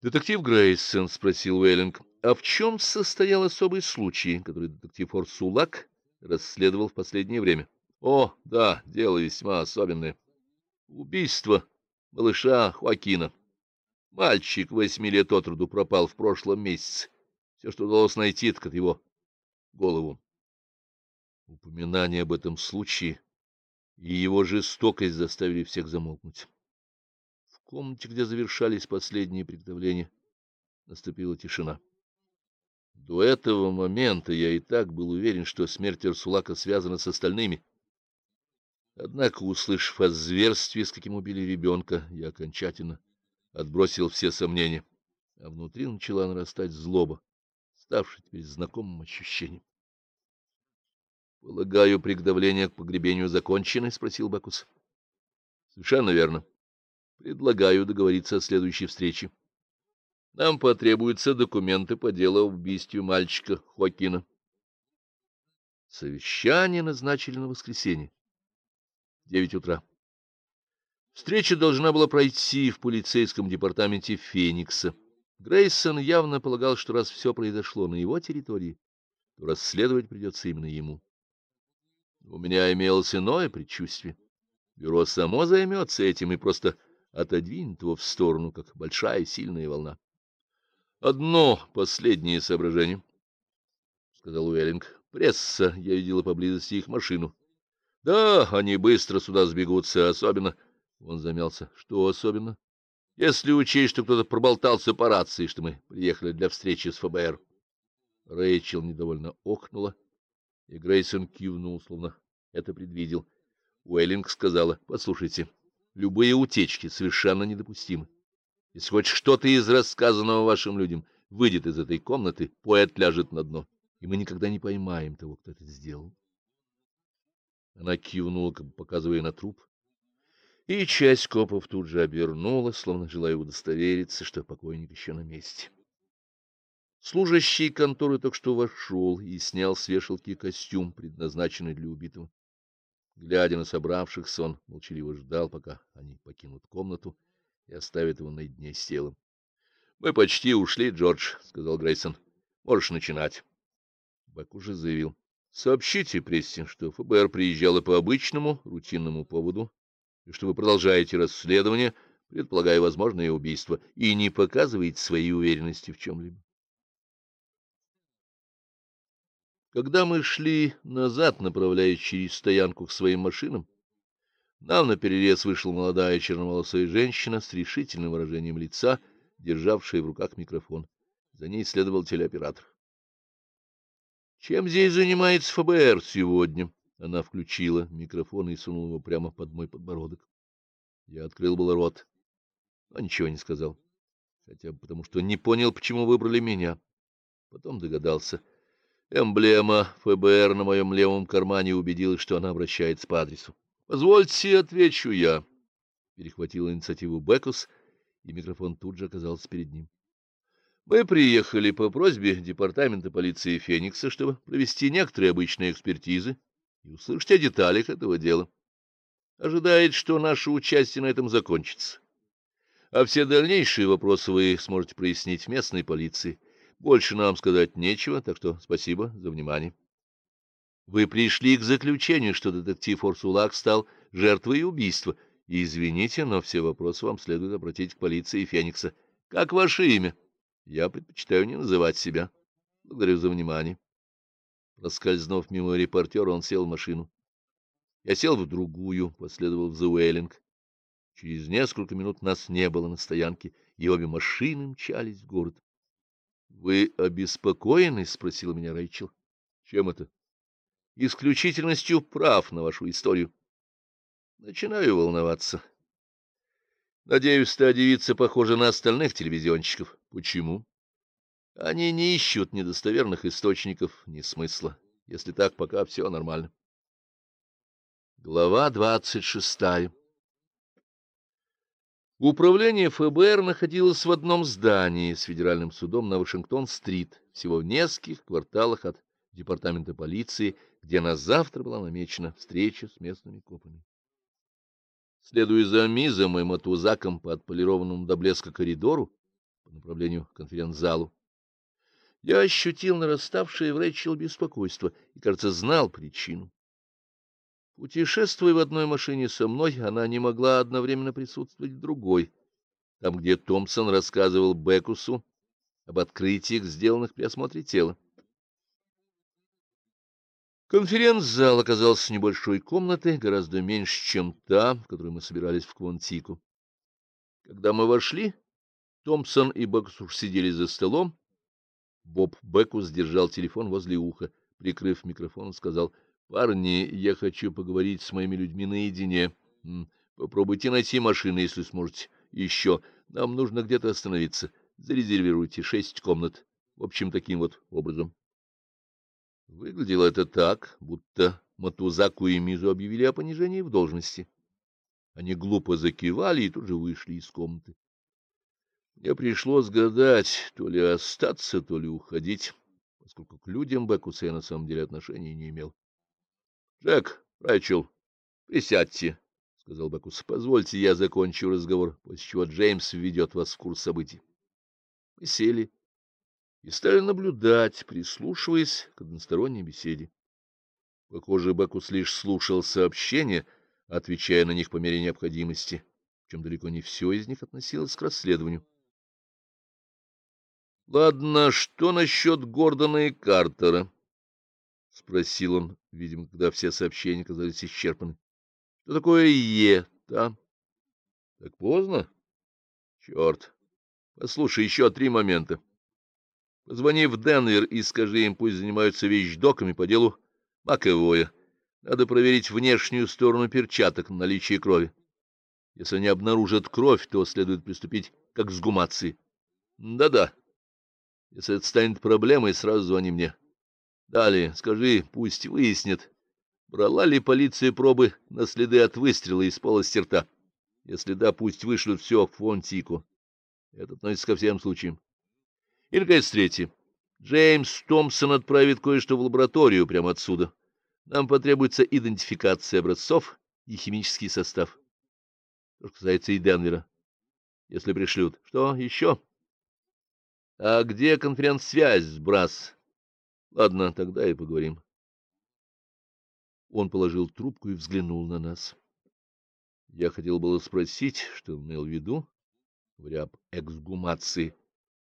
— Детектив Грейсон, — спросил Уэллинг, — а в чем состоял особый случай, который детектив Орсулак расследовал в последнее время? — О, да, дело весьма особенное. Убийство малыша Хуакина. Мальчик восьми лет от роду пропал в прошлом месяце. Все, что удалось найти, так это его голову. Упоминание об этом случае и его жестокость заставили всех замолкнуть. Комнате, где завершались последние приготовления, наступила тишина. До этого момента я и так был уверен, что смерть Арсулака связана с остальными. Однако, услышав о зверстве, с каким убили ребенка, я окончательно отбросил все сомнения, а внутри начала нарастать злоба, ставшая теперь знакомым ощущением. — Полагаю, приготовления к погребению закончены? — спросил Бакус. — Совершенно верно. Предлагаю договориться о следующей встрече. Нам потребуются документы по делу об убийстве мальчика Хоакина. Совещание назначили на воскресенье. Девять утра. Встреча должна была пройти в полицейском департаменте Феникса. Грейсон явно полагал, что раз все произошло на его территории, то расследовать придется именно ему. У меня имелось иное предчувствие. Бюро само займется этим и просто отодвинет его в сторону, как большая сильная волна. Одно последнее соображение, — сказал Уэллинг. Пресса, я видела поблизости их машину. Да, они быстро сюда сбегутся, особенно... Он замялся. Что особенно? Если учесть, что кто-то проболтался по рации, что мы приехали для встречи с ФБР. Рэйчел недовольно охнула и Грейсон кивнул, словно это предвидел. Уэллинг сказала, — Послушайте, любые утечки совершенно недопустимы. Если хоть что-то из рассказанного вашим людям выйдет из этой комнаты, поэт ляжет на дно, и мы никогда не поймаем того, кто это сделал. Она кивнула, как бы показывая на труп, и часть копов тут же обернулась, словно желая удостовериться, что покойник еще на месте. Служащий конторы только что вошел и снял с вешалки костюм, предназначенный для убитого. Глядя на собравшихся, он молчаливо ждал, пока они покинут комнату и оставят его наедине с телом. — Мы почти ушли, Джордж, — сказал Грейсон. — Можешь начинать. Бак уже заявил. — Сообщите прессе, что ФБР приезжало по обычному, рутинному поводу, и что вы продолжаете расследование, предполагая возможное убийство, и не показываете своей уверенности в чем-либо. Когда мы шли назад, направляясь через стоянку к своим машинам, нам на перерез вышла молодая черноволосая женщина с решительным выражением лица, державшая в руках микрофон. За ней следовал телеоператор. «Чем здесь занимается ФБР сегодня?» Она включила микрофон и сунула его прямо под мой подбородок. Я открыл был рот, но ничего не сказал, хотя бы потому, что не понял, почему выбрали меня. Потом догадался — Эмблема ФБР на моем левом кармане убедилась, что она обращается по адресу. — Позвольте, отвечу я. Перехватил инициативу Бекус, и микрофон тут же оказался перед ним. Мы приехали по просьбе департамента полиции Феникса, чтобы провести некоторые обычные экспертизы и услышать о деталях этого дела. Ожидает, что наше участие на этом закончится. А все дальнейшие вопросы вы сможете прояснить в местной полиции. Больше нам сказать нечего, так что спасибо за внимание. Вы пришли к заключению, что детектив Орсулак стал жертвой убийства. И извините, но все вопросы вам следует обратить к полиции Феникса. Как ваше имя? Я предпочитаю не называть себя. Благодарю за внимание. Проскользнув мимо репортера, он сел в машину. Я сел в другую, последовал за Уэллинг. Через несколько минут нас не было на стоянке, и обе машины мчались в город. — Вы обеспокоены? — спросила меня Рэйчел. — Чем это? — Исключительностью прав на вашу историю. Начинаю волноваться. Надеюсь, та девица похожа на остальных телевизионщиков. Почему? Они не ищут недостоверных источников, ни смысла. Если так, пока все нормально. Глава двадцать шестая Управление ФБР находилось в одном здании с федеральным судом на Вашингтон-стрит, всего в нескольких кварталах от департамента полиции, где на завтра была намечена встреча с местными копами. Следуя за Мизом и Матузаком по отполированному до блеска коридору, по направлению к конференц-залу. Я ощутил нараставшее в Рэйчел беспокойство и, кажется, знал причину. Путешествуя в одной машине со мной, она не могла одновременно присутствовать в другой, там, где Томпсон рассказывал Бекусу об открытиях, сделанных при осмотре тела. Конференц-зал оказался небольшой комнатой, гораздо меньше, чем та, в которой мы собирались в Квантику. Когда мы вошли, Томпсон и Бекус уж сидели за столом. Боб Бекус держал телефон возле уха. Прикрыв микрофон, сказал, «Парни, я хочу поговорить с моими людьми наедине. Попробуйте найти машины, если сможете. Еще. Нам нужно где-то остановиться. Зарезервируйте шесть комнат. В общем, таким вот образом». Выглядело это так, будто Матузаку и Мизу объявили о понижении в должности. Они глупо закивали и тут же вышли из комнаты. Мне пришлось гадать, то ли остаться, то ли уходить, поскольку к людям Бекуса я на самом деле отношения не имел. — Джек, Рэйчел, присядьте, — сказал Бекус. — Позвольте, я закончу разговор, после чего Джеймс введет вас в курс событий. Мы сели и стали наблюдать, прислушиваясь к односторонней беседе. Похоже, Бакус лишь слушал сообщения, отвечая на них по мере необходимости, чем далеко не все из них относилось к расследованию. — Ладно, что насчет Гордона и Картера? — спросил он, видимо, когда все сообщения казались исчерпаны. — Что такое Е, да? — Так поздно? — Черт! Послушай, еще три момента. Позвони в Денвер и скажи им, пусть занимаются вещдоками по делу Маковоя. Надо проверить внешнюю сторону перчаток на наличие крови. Если они обнаружат кровь, то следует приступить к эксгумации. Да-да. Если это станет проблемой, сразу звони мне. Далее скажи, пусть выяснит, брала ли полиция пробы на следы от выстрела из полости рта. Если да, пусть вышлют все в Фонтику. Это относится ко всем случаям. И, наконец, третье. Джеймс Томпсон отправит кое-что в лабораторию прямо отсюда. Нам потребуется идентификация образцов и химический состав. Что касается и Денвера, если пришлют. Что еще? А где конференц-связь с Брас? Ладно, тогда и поговорим. Он положил трубку и взглянул на нас. Я хотел было спросить, что он имел в виду, говоря об эксгумации.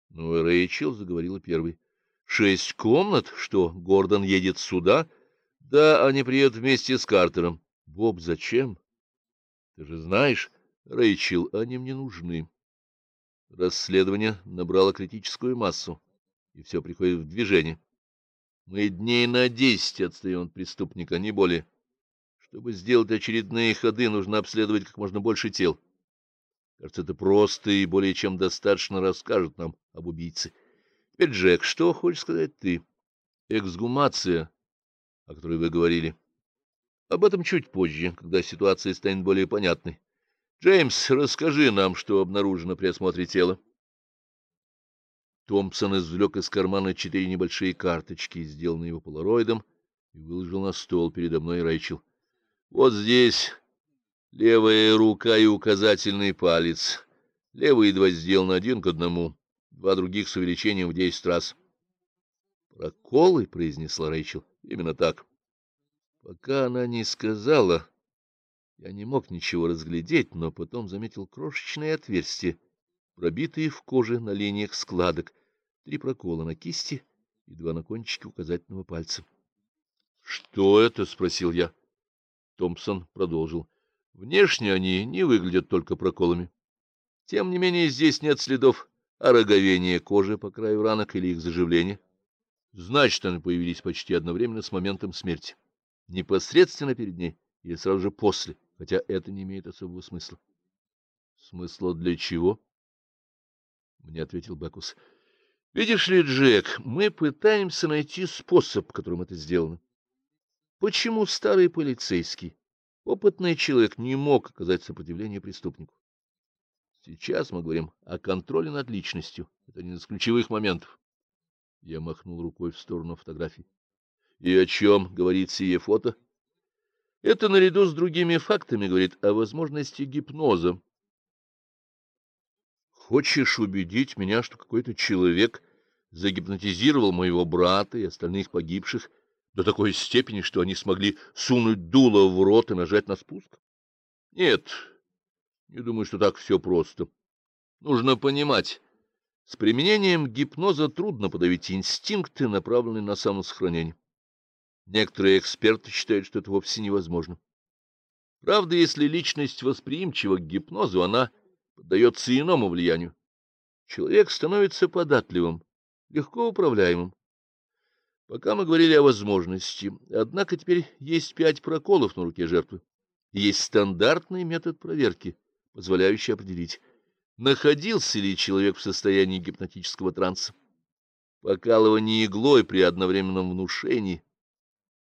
Но Рэйчел заговорила первой. — Шесть комнат? Что, Гордон едет сюда? — Да, они приедут вместе с Картером. — Боб, зачем? — Ты же знаешь, Рэйчел, они мне нужны. Расследование набрало критическую массу, и все приходит в движение. Мы дней на десять отстаем от преступника, не более. Чтобы сделать очередные ходы, нужно обследовать как можно больше тел. Кажется, это просто и более чем достаточно расскажет нам об убийце. Теперь, Джек, что хочешь сказать ты? Эксгумация, о которой вы говорили. Об этом чуть позже, когда ситуация станет более понятной. Джеймс, расскажи нам, что обнаружено при осмотре тела. Томпсон извлек из кармана четыре небольшие карточки, сделанные его полароидом, и выложил на стол передо мной Рэйчел. Вот здесь Левая рука и указательный палец. Левые два сделаны один к одному, два других с увеличением в десять раз. «Проколы?» — произнесла Рэйчел. «Именно так». Пока она не сказала, я не мог ничего разглядеть, но потом заметил крошечные отверстия, пробитые в коже на линиях складок, три прокола на кисти и два на кончике указательного пальца. — Что это? — спросил я. Томпсон продолжил. Внешне они не выглядят только проколами. Тем не менее, здесь нет следов ороговения кожи по краю ранок или их заживления. Значит, они появились почти одновременно с моментом смерти. Непосредственно перед ней или сразу же после, хотя это не имеет особого смысла. — Смысла для чего? — мне ответил Бекус. — Видишь ли, Джек, мы пытаемся найти способ, которым это сделано. Почему старый полицейский Опытный человек не мог оказать сопротивление преступнику. Сейчас мы говорим о контроле над личностью. Это один из ключевых моментов. Я махнул рукой в сторону фотографий. И о чем говорит сие фото? Это наряду с другими фактами говорит о возможности гипноза. Хочешь убедить меня, что какой-то человек загипнотизировал моего брата и остальных погибших до такой степени, что они смогли сунуть дуло в рот и нажать на спуск? Нет, не думаю, что так все просто. Нужно понимать, с применением гипноза трудно подавить инстинкты, направленные на самосохранение. Некоторые эксперты считают, что это вовсе невозможно. Правда, если личность восприимчива к гипнозу, она поддается иному влиянию. Человек становится податливым, легко управляемым. Пока мы говорили о возможности, однако теперь есть пять проколов на руке жертвы. Есть стандартный метод проверки, позволяющий определить, находился ли человек в состоянии гипнотического транса. Покалывание иглой при одновременном внушении,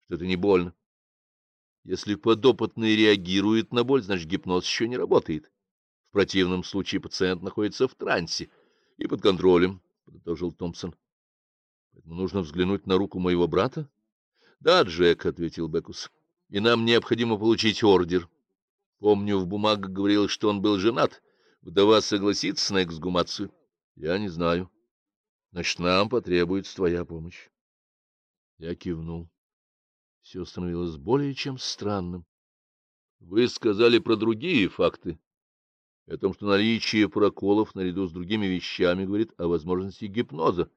что это не больно. Если подопытный реагирует на боль, значит гипноз еще не работает. Противном случае пациент находится в трансе и под контролем, — подытожил Томпсон. — Поэтому нужно взглянуть на руку моего брата? — Да, Джек, — ответил Бекус, — и нам необходимо получить ордер. Помню, в бумагах говорилось, что он был женат. Вдова согласится на эксгумацию? Я не знаю. Значит, нам потребуется твоя помощь. Я кивнул. Все становилось более чем странным. Вы сказали про другие факты. О том, что наличие проколов наряду с другими вещами говорит о возможности гипноза.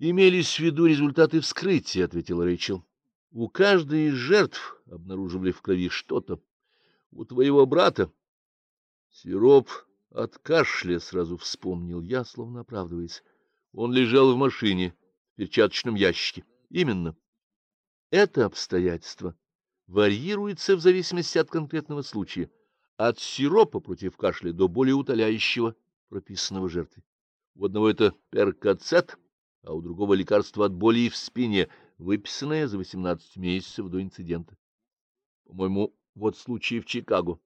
Имелись в виду результаты вскрытия, — ответил Рэйчел. У каждой из жертв обнаруживали в крови что-то. У твоего брата Сироп от кашля сразу вспомнил я, словно оправдываясь. Он лежал в машине, в перчаточном ящике. Именно. Это обстоятельство варьируется в зависимости от конкретного случая, от сиропа против кашля до более утоляющего, прописанного жертвой. У одного это перкацет, а у другого лекарство от боли в спине, выписанное за 18 месяцев до инцидента. По-моему, вот случай в Чикаго.